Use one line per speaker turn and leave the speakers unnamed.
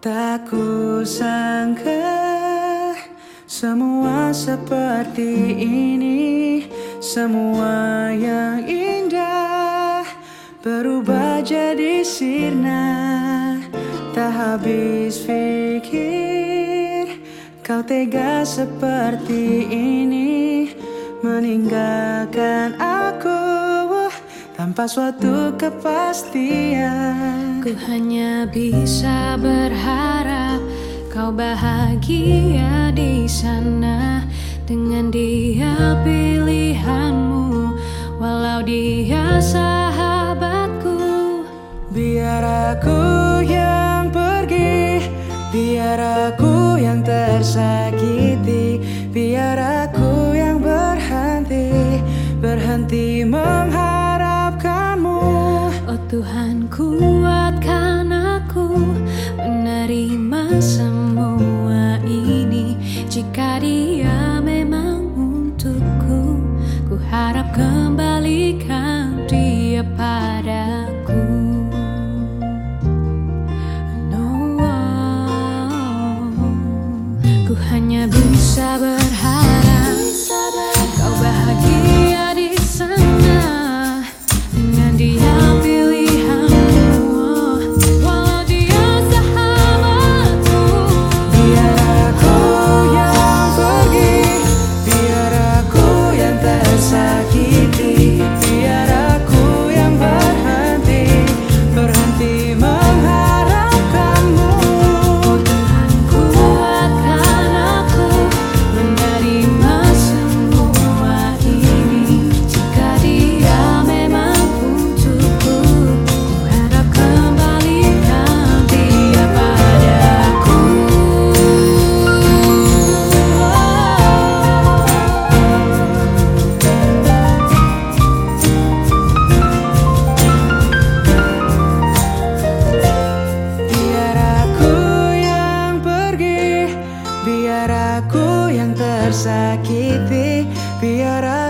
Tak kusangka semua seperti ini Semua yang indah berubah jadi sirna. Tak habis pikir kau tega seperti ini Meninggalkan aku tanpa suatu kepastian
Ku hanya bisa berharap kau bahagia di sana. Dengan dia pilihanmu walau dia sahabatku.
Biar aku yang pergi Biar aku yang tersakiti Biar aku yang berhenti Berhenti menghargai
Oh Tuhan kuatkan Jika dia memang untukku Ku harap kembalikan dia pada sakit bir, bir ara